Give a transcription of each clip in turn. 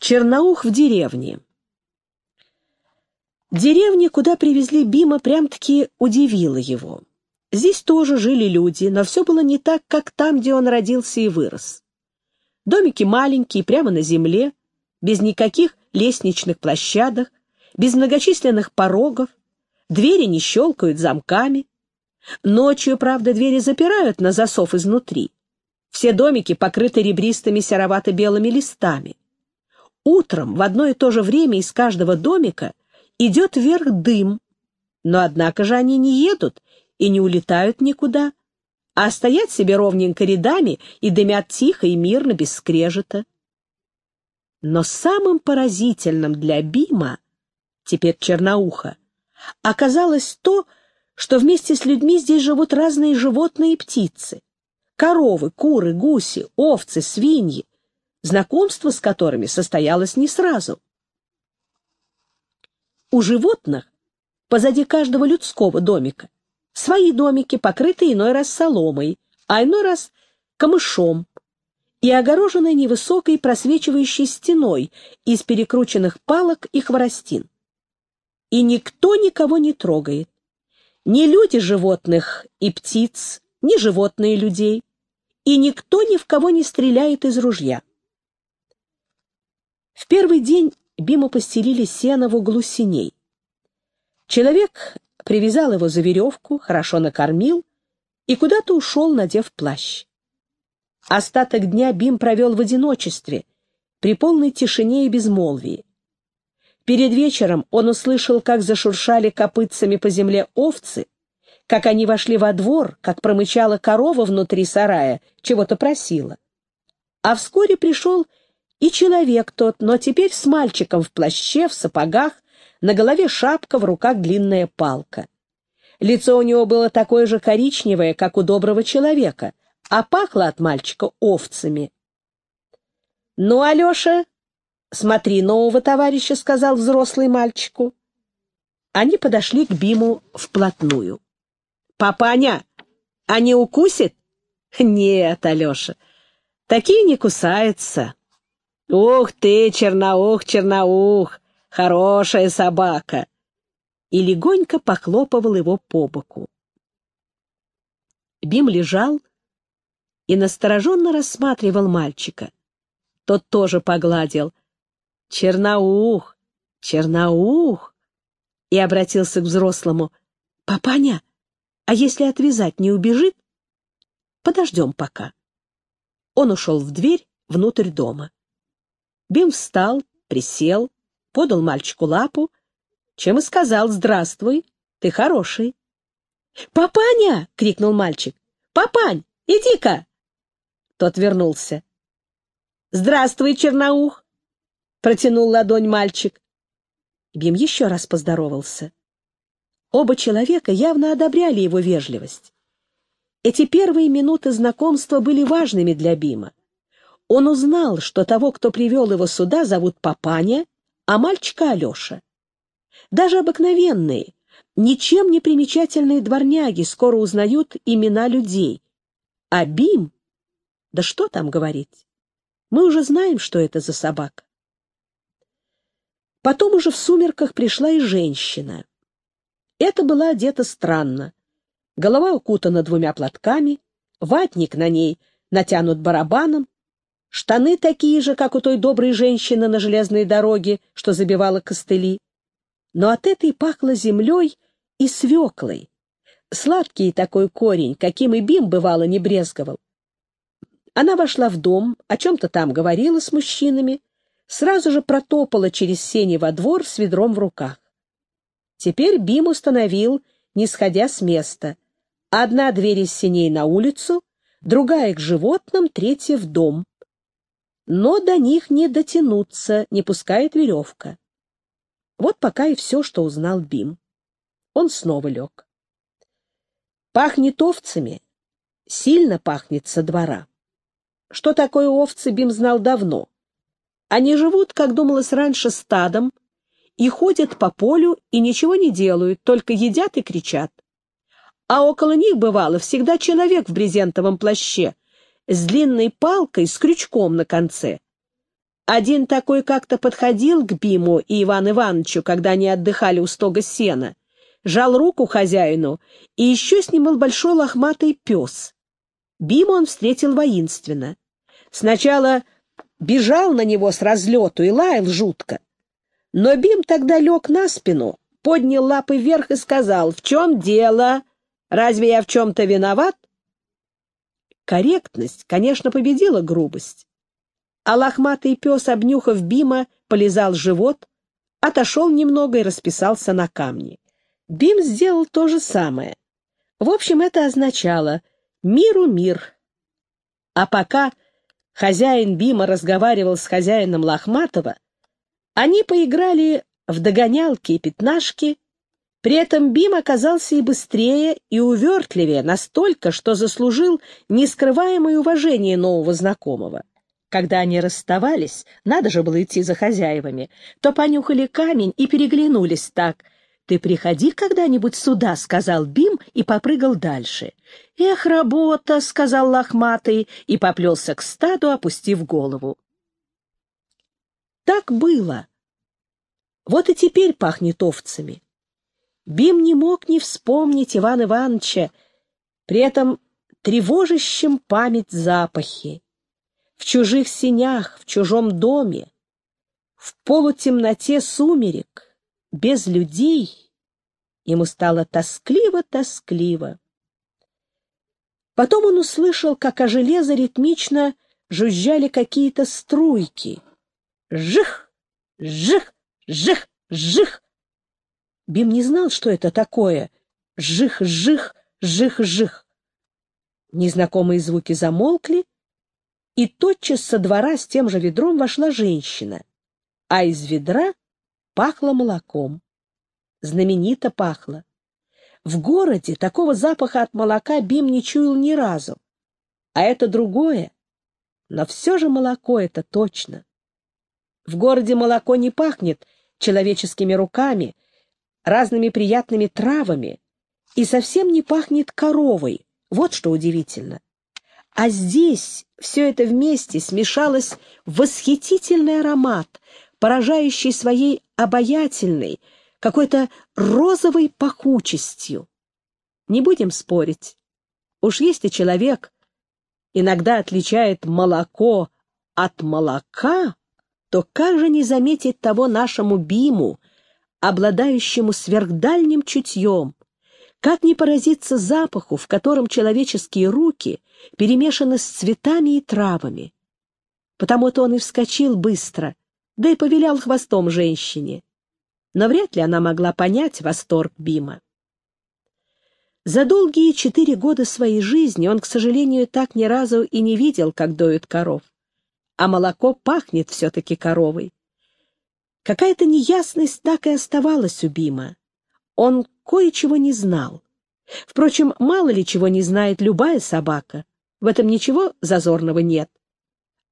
Черноух в деревне. Деревня, куда привезли Бима, прям-таки удивила его. Здесь тоже жили люди, но все было не так, как там, где он родился и вырос. Домики маленькие, прямо на земле, без никаких лестничных площадок, без многочисленных порогов, двери не щелкают замками. Ночью, правда, двери запирают на засов изнутри. Все домики покрыты ребристыми серовато-белыми листами. Утром в одно и то же время из каждого домика идет вверх дым, но однако же они не едут и не улетают никуда, а стоят себе ровненько рядами и дымят тихо и мирно, без скрежета. Но самым поразительным для Бима, теперь черноуха, оказалось то, что вместе с людьми здесь живут разные животные и птицы. Коровы, куры, гуси, овцы, свиньи, знакомство с которыми состоялось не сразу. У животных, позади каждого людского домика, свои домики, покрытые иной раз соломой, а иной раз камышом, и огороженные невысокой просвечивающей стеной из перекрученных палок и хворостин. И никто никого не трогает. Ни люди животных и птиц, ни животные людей. И никто ни в кого не стреляет из ружья. В первый день Биму постелили сено в углу синей. Человек привязал его за веревку, хорошо накормил и куда-то ушел, надев плащ. Остаток дня Бим провел в одиночестве, при полной тишине и безмолвии. Перед вечером он услышал, как зашуршали копытцами по земле овцы, как они вошли во двор, как промычала корова внутри сарая, чего-то просила. А вскоре пришел и человек тот, но теперь с мальчиком в плаще, в сапогах, на голове шапка, в руках длинная палка. Лицо у него было такое же коричневое, как у доброго человека, а пахло от мальчика овцами. «Ну, Алеша, смотри нового товарища», — сказал взрослый мальчику. Они подошли к Биму вплотную. «Папаня, а не укусит?» «Нет, Алеша, такие не кусаются». «Ух ты, черноух, черноух, хорошая собака!» И легонько похлопывал его по боку. Бим лежал и настороженно рассматривал мальчика. Тот тоже погладил. «Черноух, черноух!» И обратился к взрослому. «Папаня, а если отвязать, не убежит?» «Подождем пока». Он ушел в дверь внутрь дома. Бим встал, присел, подал мальчику лапу, чем и сказал «Здравствуй, ты хороший». «Папаня!» — крикнул мальчик. «Папань, иди-ка!» Тот вернулся. «Здравствуй, черноух!» — протянул ладонь мальчик. Бим еще раз поздоровался. Оба человека явно одобряли его вежливость. Эти первые минуты знакомства были важными для Бима. Он узнал, что того, кто привел его сюда, зовут Папаня, а мальчика Алеша. Даже обыкновенные, ничем не примечательные дворняги скоро узнают имена людей. А Бим... Да что там говорить? Мы уже знаем, что это за собака. Потом уже в сумерках пришла и женщина. Это была одета странно. Голова укутана двумя платками, ватник на ней натянут барабаном, штаны такие же, как у той доброй женщины на железной дороге, что забивала костыли. Но от этой пахло землей и свеклой. Сладкий такой корень, каким и Бим бывало не брезговал. Она вошла в дом, о чем-то там говорила с мужчинами, сразу же протопала через сени во двор с ведром в руках. Теперь Бим установил, не сходя с места. Одна дверь из сеней на улицу, другая к животным, третья в дом но до них не дотянуться, не пускает веревка. Вот пока и все, что узнал Бим. Он снова лег. Пахнет овцами, сильно пахнет со двора. Что такое овцы, Бим знал давно. Они живут, как думалось раньше, стадом, и ходят по полю и ничего не делают, только едят и кричат. А около них бывало всегда человек в брезентовом плаще — с длинной палкой с крючком на конце. Один такой как-то подходил к Биму и Ивану Ивановичу, когда они отдыхали у стога сена, жал руку хозяину, и еще с ним был большой лохматый пес. Бима он встретил воинственно. Сначала бежал на него с разлету и лаял жутко. Но Бим тогда лег на спину, поднял лапы вверх и сказал, «В чем дело? Разве я в чем-то виноват?» Корректность, конечно, победила грубость. А лохматый пес, обнюхав Бима, полизал живот, отошел немного и расписался на камне. Бим сделал то же самое. В общем, это означало «миру мир». А пока хозяин Бима разговаривал с хозяином Лохматова, они поиграли в догонялки и пятнашки, при этом Бим оказался и быстрее, и увертливее, настолько, что заслужил нескрываемое уважение нового знакомого. Когда они расставались, надо же было идти за хозяевами, то понюхали камень и переглянулись так. «Ты приходи когда-нибудь сюда», — сказал Бим и попрыгал дальше. «Эх, работа», — сказал лохматый и поплелся к стаду, опустив голову. Так было. Вот и теперь пахнет овцами. Бим не мог не вспомнить Ивана Ивановича, при этом тревожащем память запахи. В чужих синях, в чужом доме, в полутемноте сумерек, без людей, ему стало тоскливо-тоскливо. Потом он услышал, как о железо ритмично жужжали какие-то струйки. Жих, жих, жих, жих. Бим не знал, что это такое. Жих-жих, жих-жих. Незнакомые звуки замолкли, и тотчас со двора с тем же ведром вошла женщина, а из ведра пахло молоком. Знаменито пахло. В городе такого запаха от молока Бим не чуял ни разу. А это другое. Но все же молоко это точно. В городе молоко не пахнет человеческими руками, разными приятными травами и совсем не пахнет коровой. Вот что удивительно. А здесь все это вместе смешалось в восхитительный аромат, поражающий своей обаятельной, какой-то розовой пахучестью. Не будем спорить. Уж если человек иногда отличает молоко от молока, то как же не заметить того нашему Биму, обладающему сверхдальним чутьем, как не поразиться запаху, в котором человеческие руки перемешаны с цветами и травами? Потому-то он и вскочил быстро, да и повилял хвостом женщине. Но вряд ли она могла понять восторг Бима. За долгие четыре года своей жизни он, к сожалению, так ни разу и не видел, как доют коров. А молоко пахнет все-таки коровой. Какая-то неясность так и оставалась у Бима. Он кое-чего не знал. Впрочем, мало ли чего не знает любая собака. В этом ничего зазорного нет.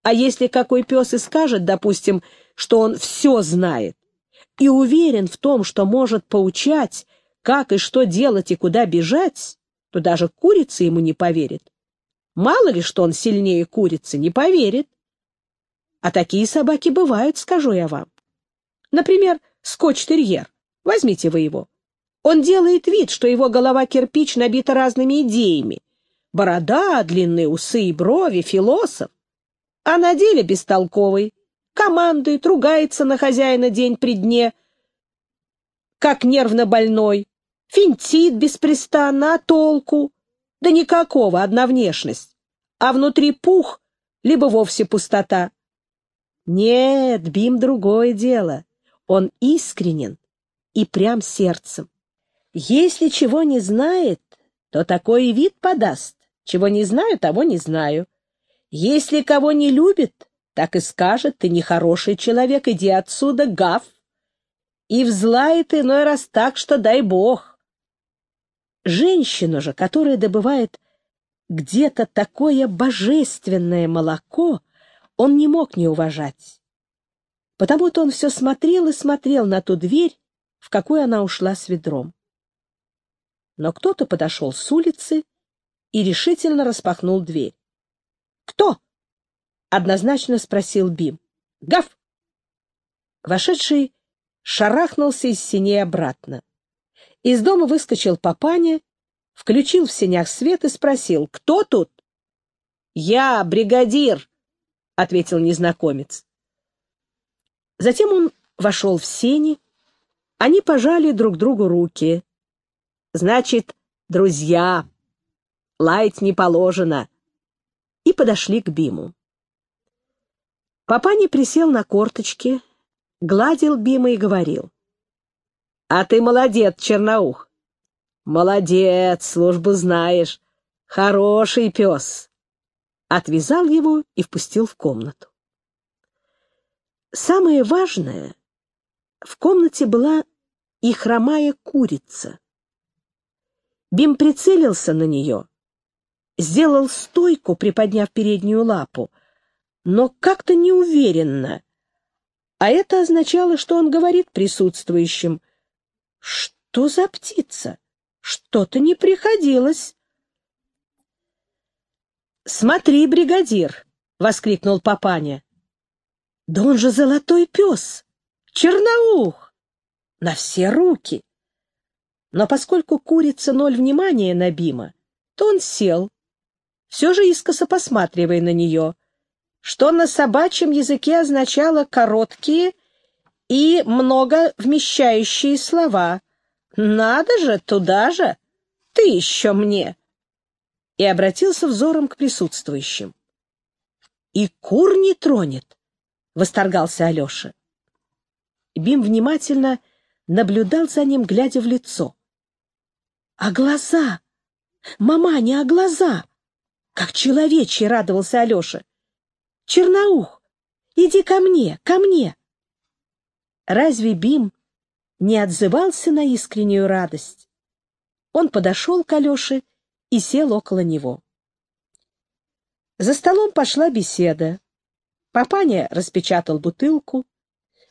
А если какой пес и скажет, допустим, что он все знает, и уверен в том, что может поучать, как и что делать и куда бежать, то даже курица ему не поверит. Мало ли, что он сильнее курицы, не поверит. А такие собаки бывают, скажу я вам. Например, скотч-терьер. Возьмите вы его. Он делает вид, что его голова кирпич набита разными идеями. Борода, длинные усы и брови, философ. А на деле бестолковый. Командует, ругается на хозяина день при дне, как нервно больной. Финтит беспрестанно, а толку? Да никакого, одна внешность. А внутри пух, либо вовсе пустота. Нет, Бим другое дело. Он искренен и прям сердцем. Если чего не знает, то такой вид подаст. Чего не знаю, того не знаю. Если кого не любит, так и скажет, ты нехороший человек, иди отсюда, гав. И взлает иной раз так, что дай бог. Женщину же, которая добывает где-то такое божественное молоко, он не мог не уважать. Потому-то он все смотрел и смотрел на ту дверь, в какую она ушла с ведром. Но кто-то подошел с улицы и решительно распахнул дверь. «Кто?» — однозначно спросил Бим. Гав!» Вошедший шарахнулся из синей обратно. Из дома выскочил папаня, включил в сенях свет и спросил, «Кто тут?» «Я, бригадир!» — ответил незнакомец. Затем он вошел в сени, они пожали друг другу руки. «Значит, друзья, лаять не положено!» И подошли к Биму. Папаня присел на корточки, гладил Бима и говорил. «А ты молодец, Черноух! Молодец, службу знаешь, хороший пес!» Отвязал его и впустил в комнату. Самое важное, в комнате была и хромая курица. Бим прицелился на нее, сделал стойку, приподняв переднюю лапу, но как-то неуверенно, а это означало, что он говорит присутствующим. «Что за птица? Что-то не приходилось». «Смотри, бригадир!» — воскликнул папаня. «Да он же золотой пес! Черноух! На все руки!» Но поскольку курица ноль внимания на Бима, то он сел, все же искоса посматривая на нее — что на собачьем языке означало короткие и много вмещающие слова. «Надо же, туда же! Ты еще мне!» И обратился взором к присутствующим. «И кур не тронет!» — восторгался Алеша. Бим внимательно наблюдал за ним, глядя в лицо. «А глаза? Мама, не а глаза!» Как человечий радовался Алеша. Черноух, иди ко мне, ко мне!» Разве Бим не отзывался на искреннюю радость? Он подошел к Алёше и сел около него. За столом пошла беседа. Папаня распечатал бутылку,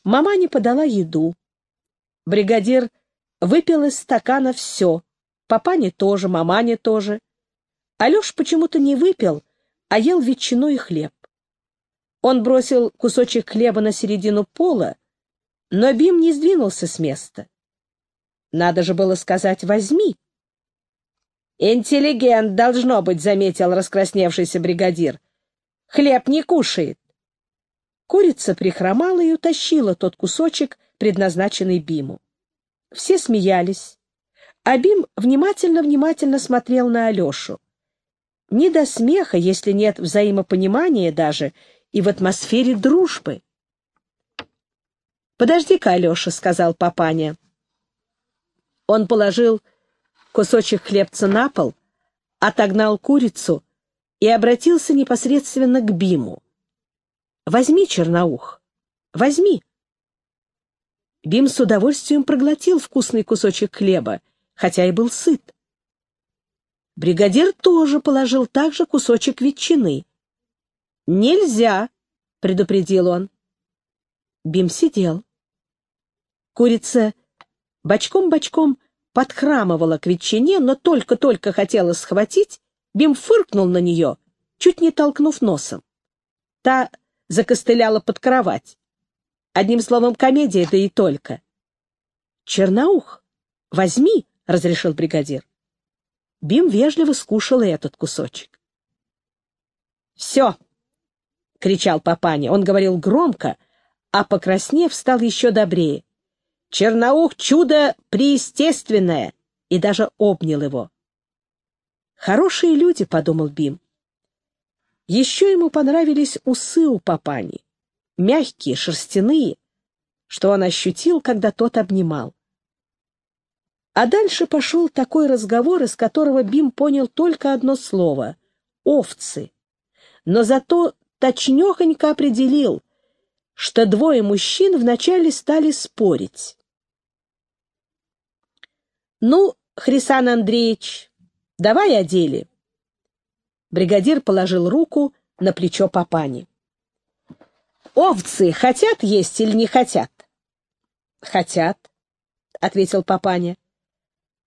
маманя подала еду. Бригадир выпил из стакана все, папаня тоже, маманя тоже. Алёш почему-то не выпил, а ел ветчину и хлеб. Он бросил кусочек хлеба на середину пола, но Бим не сдвинулся с места. Надо же было сказать «возьми». «Интеллигент, должно быть», — заметил раскрасневшийся бригадир. «Хлеб не кушает». Курица прихромала и утащила тот кусочек, предназначенный Биму. Все смеялись, а Бим внимательно-внимательно смотрел на Алешу. Не до смеха, если нет взаимопонимания даже, — и в атмосфере дружбы. «Подожди-ка, Алеша», — сказал папаня. Он положил кусочек хлебца на пол, отогнал курицу и обратился непосредственно к Биму. «Возьми, черноух, возьми». Бим с удовольствием проглотил вкусный кусочек хлеба, хотя и был сыт. Бригадир тоже положил также кусочек ветчины. «Нельзя!» — предупредил он. Бим сидел. Курица бочком-бочком подхрамывала к ветчине, но только-только хотела схватить, Бим фыркнул на нее, чуть не толкнув носом. Та закостыляла под кровать. Одним словом, комедия, да и только. «Черноух, возьми!» — разрешил бригадир. Бим вежливо скушал и этот кусочек. «Все!» — кричал папаня. Он говорил громко, а, покраснев, стал еще добрее. «Черноух — чудо преестественное!» И даже обнял его. «Хорошие люди», — подумал Бим. Еще ему понравились усы у папани, мягкие, шерстяные, что он ощутил, когда тот обнимал. А дальше пошел такой разговор, из которого Бим понял только одно слово — овцы. Но зато точнёхонько определил, что двое мужчин вначале стали спорить. «Ну, Хрисан Андреевич, давай о деле». Бригадир положил руку на плечо папани. «Овцы хотят есть или не хотят?» «Хотят», — ответил папаня.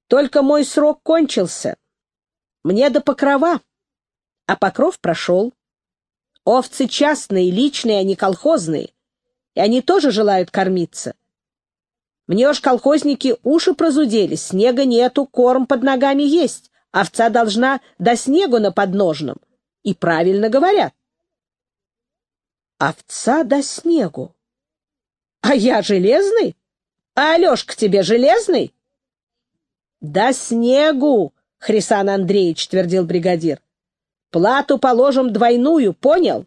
«Только мой срок кончился. Мне до покрова, а покров прошел. Овцы частные, личные, а не колхозные. и они тоже желают кормиться. Мне уж колхозники уши прозудели, снега нету, корм под ногами есть, овца должна до снегу на подножном. И правильно говорят. Овца до снегу. А я железный? А Алешка тебе железный? До снегу, Хрисан Андреевич, твердил бригадир. Плату положим двойную, понял?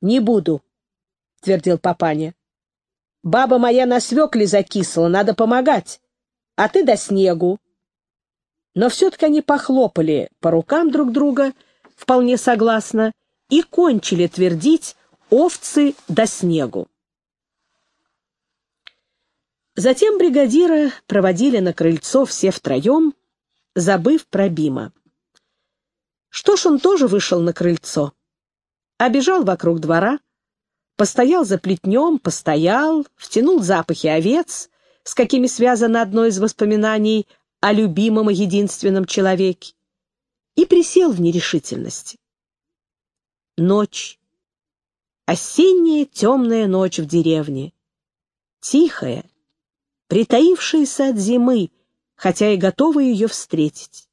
Не буду, твердил папаня. Баба моя на свекле закисла, надо помогать. А ты до снегу. Но все-таки они похлопали по рукам друг друга, вполне согласно, и кончили твердить овцы до снегу. Затем бригадира проводили на крыльцо все втроем, забыв про Бима. Что ж, он тоже вышел на крыльцо. Обежал вокруг двора, постоял за плетнем, постоял, втянул запахи овец, с какими связано одно из воспоминаний о любимом и единственном человеке, и присел в нерешительности. Ночь. Осенняя темная ночь в деревне. Тихая, притаившаяся от зимы, хотя и готова ее встретить.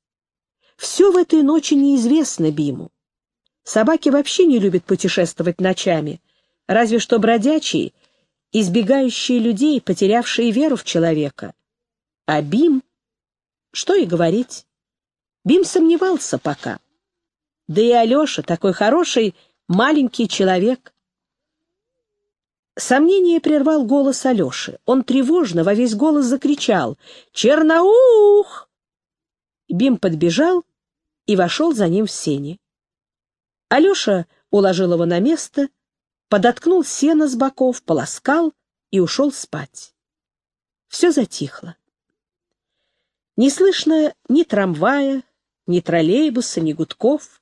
Все в этой ночи неизвестно Биму. Собаки вообще не любят путешествовать ночами, разве что бродячие, избегающие людей, потерявшие веру в человека. А Бим, что и говорить, Бим сомневался пока. Да и Алеша, такой хороший маленький человек. Сомнение прервал голос Алеши. Он тревожно во весь голос закричал «Черноух!». Бим подбежал и вошел за ним в сени. Алеша уложил его на место, подоткнул сено с боков, полоскал и ушел спать. Все затихло. Не слышно ни трамвая, ни троллейбуса, ни гудков,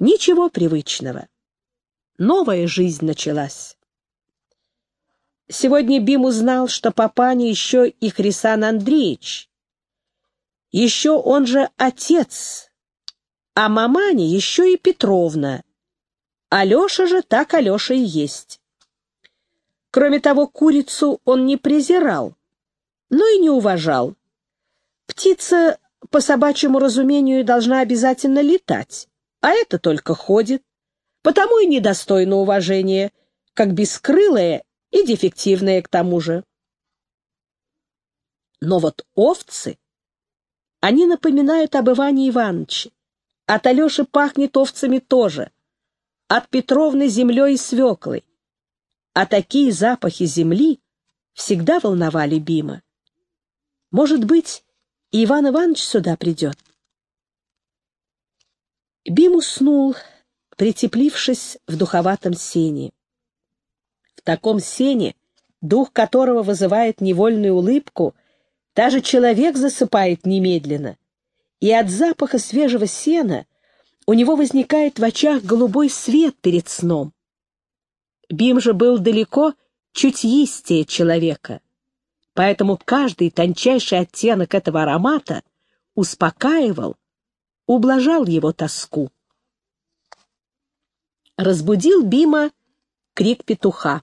ничего привычного. Новая жизнь началась. Сегодня Бим узнал, что папаня еще и Хрисан Андреевич. Еще он же отец, а маманя еще и Петровна. Алеша же так Алеша и есть. Кроме того, курицу он не презирал, но и не уважал. Птица, по собачьему разумению, должна обязательно летать, а это только ходит, потому и недостойно уважения, как бескрылая и дефективная к тому же. Но вот овцы, они напоминают об Иване Ивановиче. От Алеши пахнет овцами тоже. От Петровны землей и свеклой. А такие запахи земли всегда волновали Бима. Может быть, и Иван Иванович сюда придет. Бим уснул, притеплившись в духоватом сене. В таком сене, дух которого вызывает невольную улыбку, даже человек засыпает немедленно, и от запаха свежего сена у него возникает в очах голубой свет перед сном. Бим же был далеко чуть чутьистее человека, поэтому каждый тончайший оттенок этого аромата успокаивал, ублажал его тоску. Разбудил Бима крик петуха.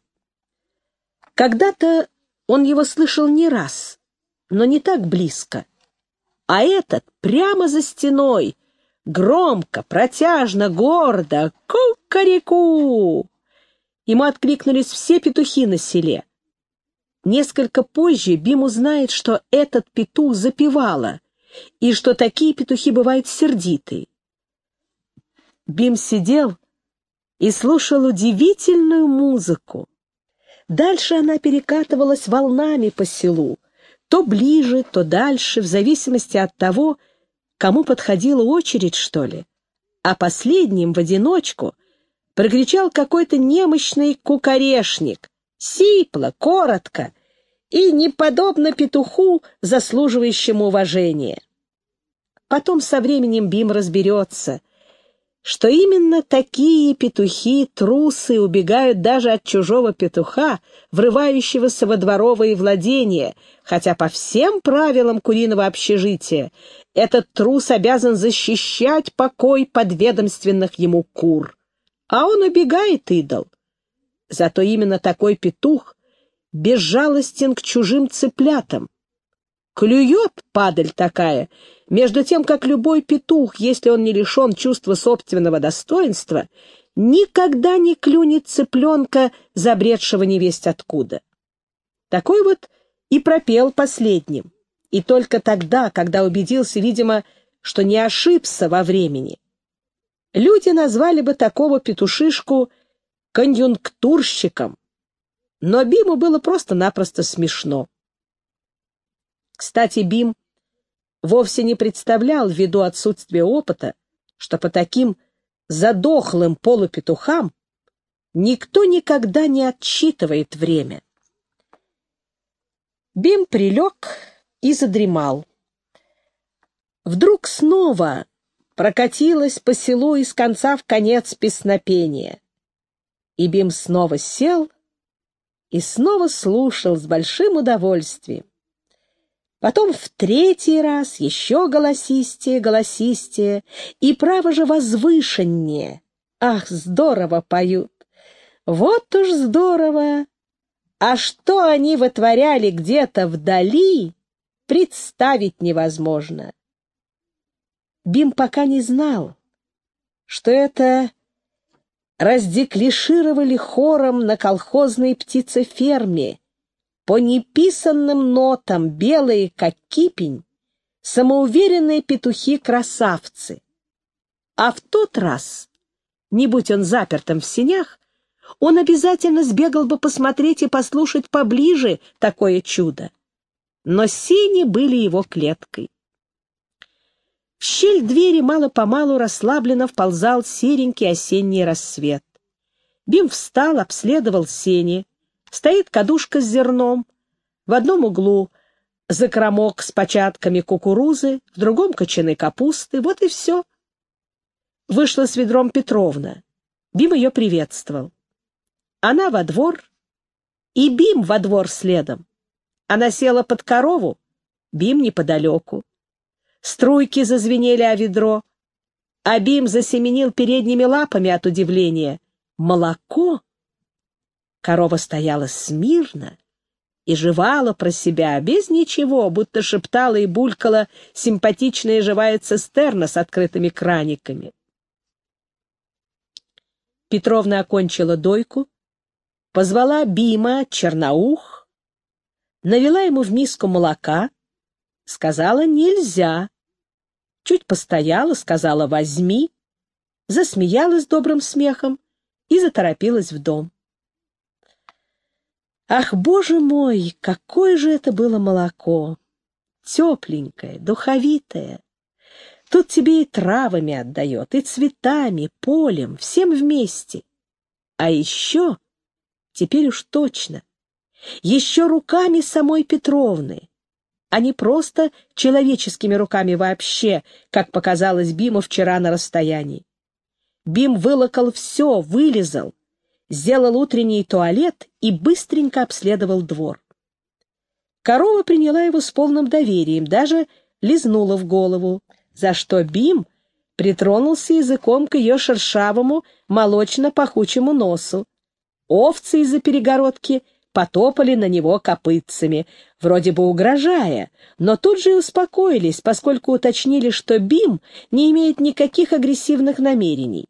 Когда-то он его слышал не раз, но не так близко. А этот прямо за стеной, громко, протяжно, гордо, ку-ка-ре-ку. Ему откликнулись все петухи на селе. Несколько позже Бим узнает, что этот петух запевала, и что такие петухи бывают сердитые. Бим сидел и слушал удивительную музыку. Дальше она перекатывалась волнами по селу, то ближе, то дальше, в зависимости от того, кому подходила очередь, что ли. А последним в одиночку прокричал какой-то немощный кукорешник, сипло, коротко и неподобно петуху, заслуживающему уважения. Потом со временем Бим разберется, что именно такие петухи-трусы убегают даже от чужого петуха, врывающегося во дворовые владения, хотя по всем правилам куриного общежития этот трус обязан защищать покой подведомственных ему кур. А он убегает, идол. Зато именно такой петух безжалостен к чужим цыплятам. Клюет, падаль такая, между тем, как любой петух, если он не лишен чувства собственного достоинства, никогда не клюнет цыпленка, забредшего невесть откуда. Такой вот и пропел последним. И только тогда, когда убедился, видимо, что не ошибся во времени. Люди назвали бы такого петушишку конъюнктурщиком, но Биму было просто-напросто смешно. Кстати, Бим вовсе не представлял ввиду отсутствия опыта, что по таким задохлым полупетухам никто никогда не отсчитывает время. Бим прилег и задремал. Вдруг снова прокатилась по селу из конца в конец песнопения. И Бим снова сел и снова слушал с большим удовольствием. Потом в третий раз еще голосистее, голосистее и, право же, возвышеннее. Ах, здорово поют! Вот уж здорово! А что они вытворяли где-то вдали, представить невозможно. Бим пока не знал, что это раздеклишировали хором на колхозной птицеферме, по неписанным нотам, белые, как кипень, самоуверенные петухи-красавцы. А в тот раз, не будь он запертым в сенях, он обязательно сбегал бы посмотреть и послушать поближе такое чудо. Но сени были его клеткой. В щель двери мало-помалу расслабленно вползал серенький осенний рассвет. Бим встал, обследовал сени, Стоит кадушка с зерном. В одном углу закромок с початками кукурузы, в другом — кочаны капусты. Вот и все. Вышла с ведром Петровна. Бим ее приветствовал. Она во двор, и Бим во двор следом. Она села под корову, Бим неподалеку. Струйки зазвенели о ведро, а Бим засеменил передними лапами от удивления. Молоко! Корова стояла смирно и жевала про себя, без ничего, будто шептала и булькала симпатичная живая цистерна с открытыми краниками. Петровна окончила дойку, позвала Бима, черноух, навела ему в миску молока, сказала «нельзя». Чуть постояла, сказала «возьми», засмеялась добрым смехом и заторопилась в дом. Ах, боже мой, какое же это было молоко! Тепленькое, духовитое. Тут тебе и травами отдает, и цветами, полем, всем вместе. А еще, теперь уж точно, еще руками самой Петровны, а не просто человеческими руками вообще, как показалось Биму вчера на расстоянии. Бим вылокал все, вылезал, сделал утренний туалет и быстренько обследовал двор. Корова приняла его с полным доверием, даже лизнула в голову, за что Бим притронулся языком к ее шершавому, молочно-пахучему носу. Овцы из-за перегородки потопали на него копытцами, вроде бы угрожая, но тут же и успокоились, поскольку уточнили, что Бим не имеет никаких агрессивных намерений.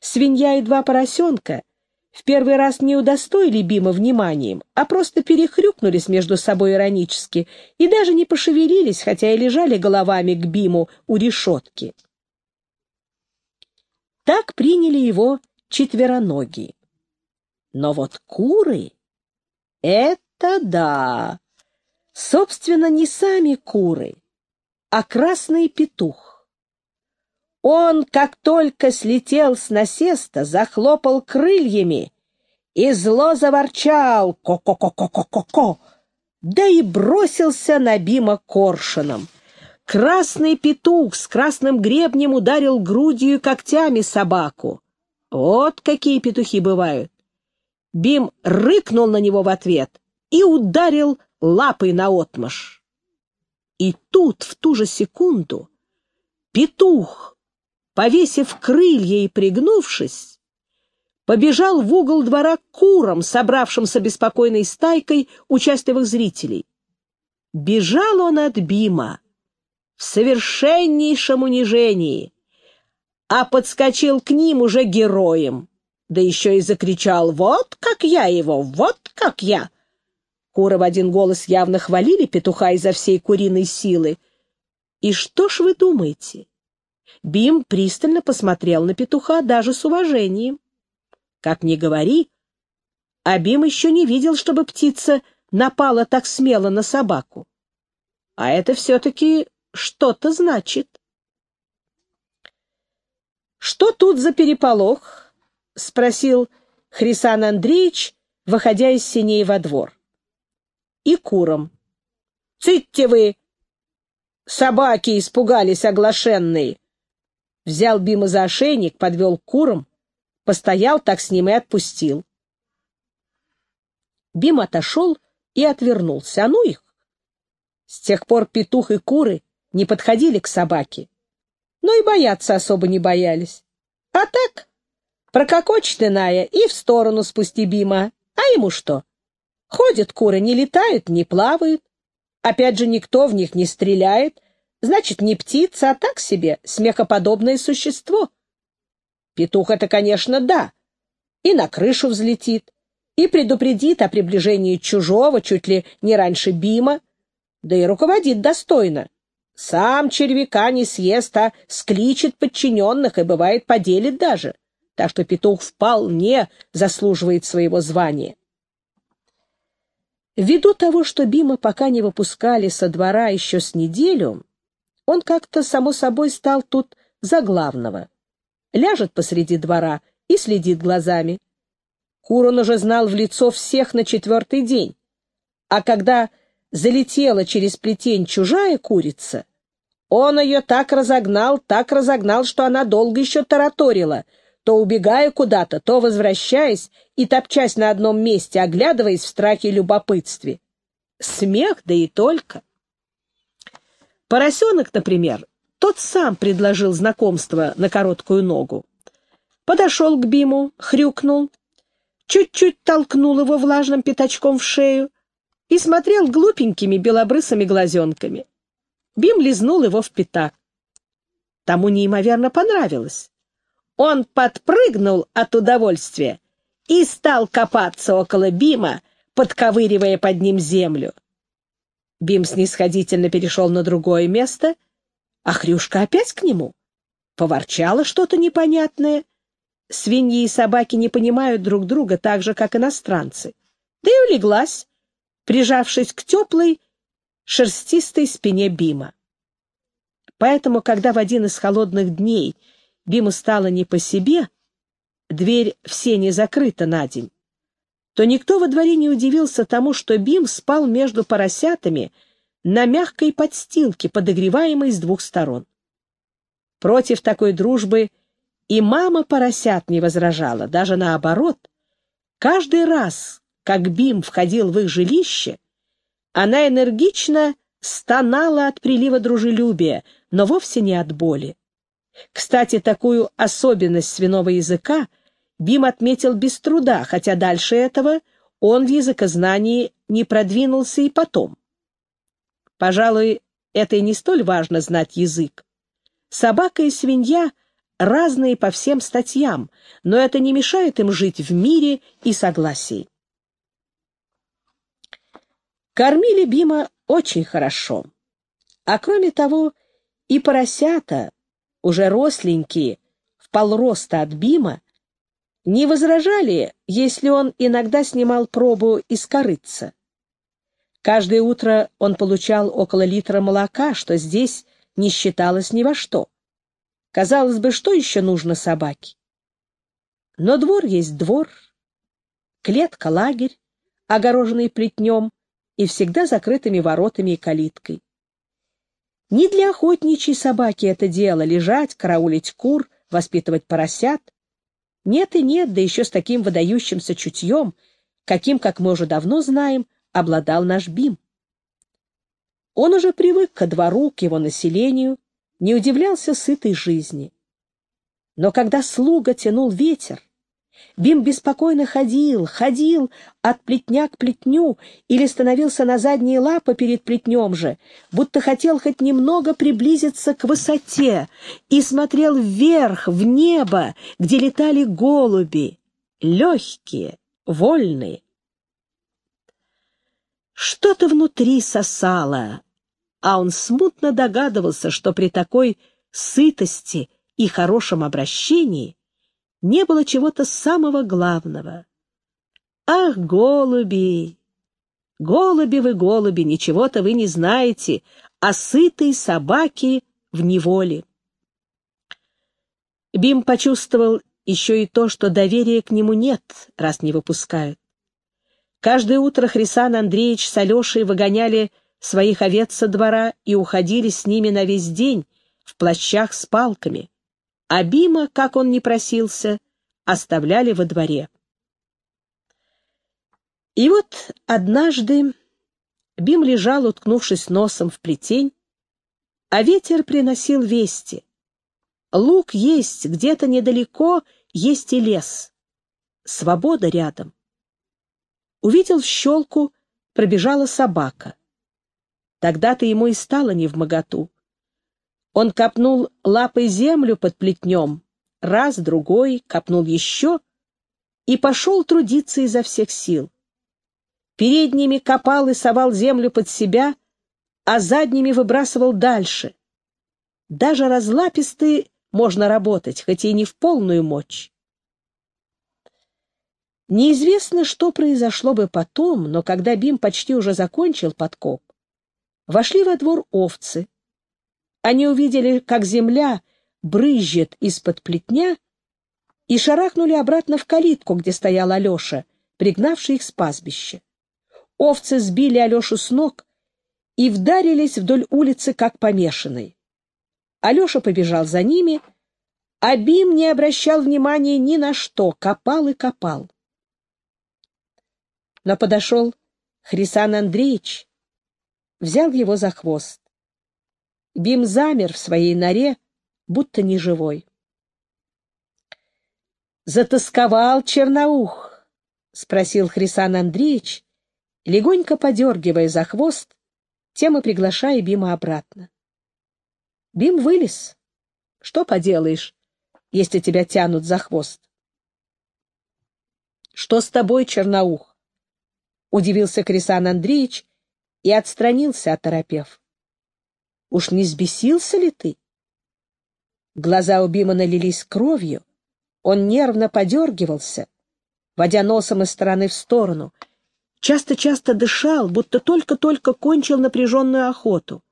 Свинья и два поросенка в первый раз не удостоили Бима вниманием, а просто перехрюкнулись между собой иронически и даже не пошевелились, хотя и лежали головами к Биму у решетки. Так приняли его четвероногие. Но вот куры — это да! Собственно, не сами куры, а красный петух. Он, как только слетел с насеста, захлопал крыльями и зло заворчал «ко-ко-ко-ко-ко-ко-ко», да и бросился на Бима коршуном. Красный петух с красным гребнем ударил грудью и когтями собаку. Вот какие петухи бывают. Бим рыкнул на него в ответ и ударил лапой наотмашь. И тут, в ту же секунду, петух повесив крылья и пригнувшись, побежал в угол двора к курам, собравшимся беспокойной стайкой участливых зрителей. Бежал он от Бима в совершеннейшем унижении, а подскочил к ним уже героем, да еще и закричал «Вот как я его! Вот как я!» Куры в один голос явно хвалили петуха изо всей куриной силы. И что ж вы думаете? Бим пристально посмотрел на петуха даже с уважением. Как ни говори, а Бим еще не видел, чтобы птица напала так смело на собаку. А это все-таки что-то значит. «Что тут за переполох?» — спросил Хрисан Андреевич, выходя из синей во двор. «И куром». «Цитьте вы! Собаки испугались оглашенные!» Взял Бима за ошейник, подвел к курам, постоял так с ним и отпустил. Бим отошел и отвернулся. А ну их! С тех пор петух и куры не подходили к собаке, но и бояться особо не боялись. А так, прококочет иная и в сторону спусти Бима. А ему что? Ходят куры, не летают, не плавают. Опять же, никто в них не стреляет. Значит, не птица, а так себе, смехоподобное существо. Петух это, конечно, да. И на крышу взлетит, и предупредит о приближении чужого чуть ли не раньше Бима, да и руководит достойно. Сам червяка не съест, а скличет подчиненных и, бывает, поделит даже. Так что петух вполне заслуживает своего звания. Ввиду того, что Бима пока не выпускали со двора еще с неделю, он как-то, само собой, стал тут за главного. Ляжет посреди двора и следит глазами. Кур он уже знал в лицо всех на четвертый день. А когда залетела через плетень чужая курица, он ее так разогнал, так разогнал, что она долго еще тараторила, то убегая куда-то, то возвращаясь и топчась на одном месте, оглядываясь в страхе и любопытстве. Смех, да и только. Поросенок, например, тот сам предложил знакомство на короткую ногу. Подошел к Биму, хрюкнул, чуть-чуть толкнул его влажным пятачком в шею, и смотрел глупенькими белобрысыми глазенками. Бим лизнул его в пятак. Тому неимоверно понравилось. Он подпрыгнул от удовольствия и стал копаться около Бима, подковыривая под ним землю. Бим снисходительно перешел на другое место, а Хрюшка опять к нему. Поворчала что-то непонятное. Свиньи и собаки не понимают друг друга так же, как иностранцы. Да и улеглась, прижавшись к теплой, шерстистой спине Бима. Поэтому, когда в один из холодных дней Биму стало не по себе, дверь все не закрыта на день, то никто во дворе не удивился тому, что Бим спал между поросятами на мягкой подстилке, подогреваемой с двух сторон. Против такой дружбы и мама поросят не возражала, даже наоборот. Каждый раз, как Бим входил в их жилище, она энергично стонала от прилива дружелюбия, но вовсе не от боли. Кстати, такую особенность свиного языка Бим отметил без труда, хотя дальше этого он в языкознании не продвинулся и потом. Пожалуй, это и не столь важно знать язык. Собака и свинья разные по всем статьям, но это не мешает им жить в мире и согласии. Кормили Бима очень хорошо. А кроме того, и поросята, уже росленькие, в полроста от Бима, не возражали, если он иногда снимал пробу из корыца. Каждое утро он получал около литра молока, что здесь не считалось ни во что. Казалось бы, что еще нужно собаке? Но двор есть двор, клетка — лагерь, огороженный плетнем, и всегда закрытыми воротами и калиткой. Не для охотничьей собаки это дело — лежать, караулить кур, воспитывать поросят. Нет и нет, да еще с таким выдающимся чутьем, каким, как мы уже давно знаем, обладал наш Бим. Он уже привык ко двору, к его населению, не удивлялся сытой жизни. Но когда слуга тянул ветер, Бим беспокойно ходил, ходил от плетня к плетню или становился на задние лапы перед плетнем же, будто хотел хоть немного приблизиться к высоте и смотрел вверх, в небо, где летали голуби, легкие, вольные. Что-то внутри сосало, а он смутно догадывался, что при такой сытости и хорошем обращении не было чего-то самого главного. Ах, голуби! Голуби вы, голуби, ничего-то вы не знаете, а сытые собаки в неволе. Бим почувствовал еще и то, что доверия к нему нет, раз не выпускают. Каждое утро Хрисан Андреевич с Алешей выгоняли своих овец со двора и уходили с ними на весь день в плащах с палками а Бима, как он не просился, оставляли во дворе. И вот однажды Бим лежал, уткнувшись носом в плетень, а ветер приносил вести. Лук есть, где-то недалеко есть и лес. Свобода рядом. Увидел в щелку, пробежала собака. Тогда-то ему и стало невмоготу. Он копнул лапой землю под плетнем, раз, другой, копнул еще и пошел трудиться изо всех сил. Передними копал и совал землю под себя, а задними выбрасывал дальше. Даже разлапистые можно работать, хоть и не в полную мощь. Неизвестно, что произошло бы потом, но когда Бим почти уже закончил подкоп, вошли во двор овцы, они увидели, как земля брызжет из-под плетня, и шарахнули обратно в калитку, где стоял Алеша, пригнавший их с пастбища. Овцы сбили Алешу с ног и вдарились вдоль улицы, как помешанный. Алеша побежал за ними, а Бим не обращал внимания ни на что, копал и копал. Но подошел Хрисан Андреевич, взял его за хвост. Бим замер в своей норе, будто неживой. «Затасковал черноух?» — спросил Хрисан Андреевич, легонько подергивая за хвост, тем и приглашая Бима обратно. Бим вылез. Что поделаешь, если тебя тянут за хвост? «Что с тобой, черноух?» — удивился Хрисан Андреевич и отстранился, оторопев. Уж не сбесился ли ты? Глаза у Бима налились кровью. Он нервно подергивался, водя носом из стороны в сторону. Часто-часто дышал, будто только-только кончил напряженную охоту.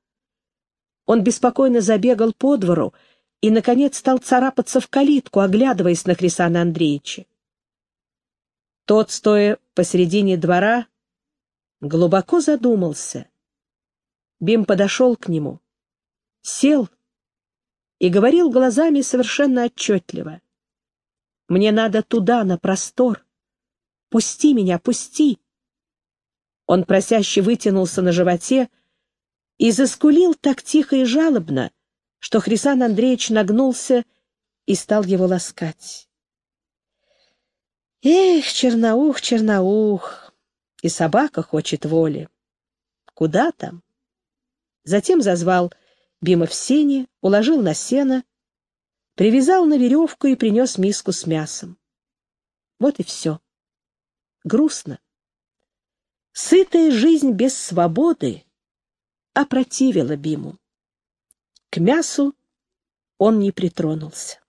Он беспокойно забегал по двору и, наконец, стал царапаться в калитку, оглядываясь на Хрисана Андреевича. Тот, стоя посередине двора, глубоко задумался. Бим подошел к нему — сел и говорил глазами совершенно отчетливо. «Мне надо туда, на простор. Пусти меня, пусти!» Он просяще вытянулся на животе и заскулил так тихо и жалобно, что Хрисан Андреевич нагнулся и стал его ласкать. «Эх, черноух, черноух, и собака хочет воли. Куда там?» Затем зазвал Бима в сене, уложил на сено, привязал на веревку и принес миску с мясом. Вот и все. Грустно. Сытая жизнь без свободы опротивила Биму. К мясу он не притронулся.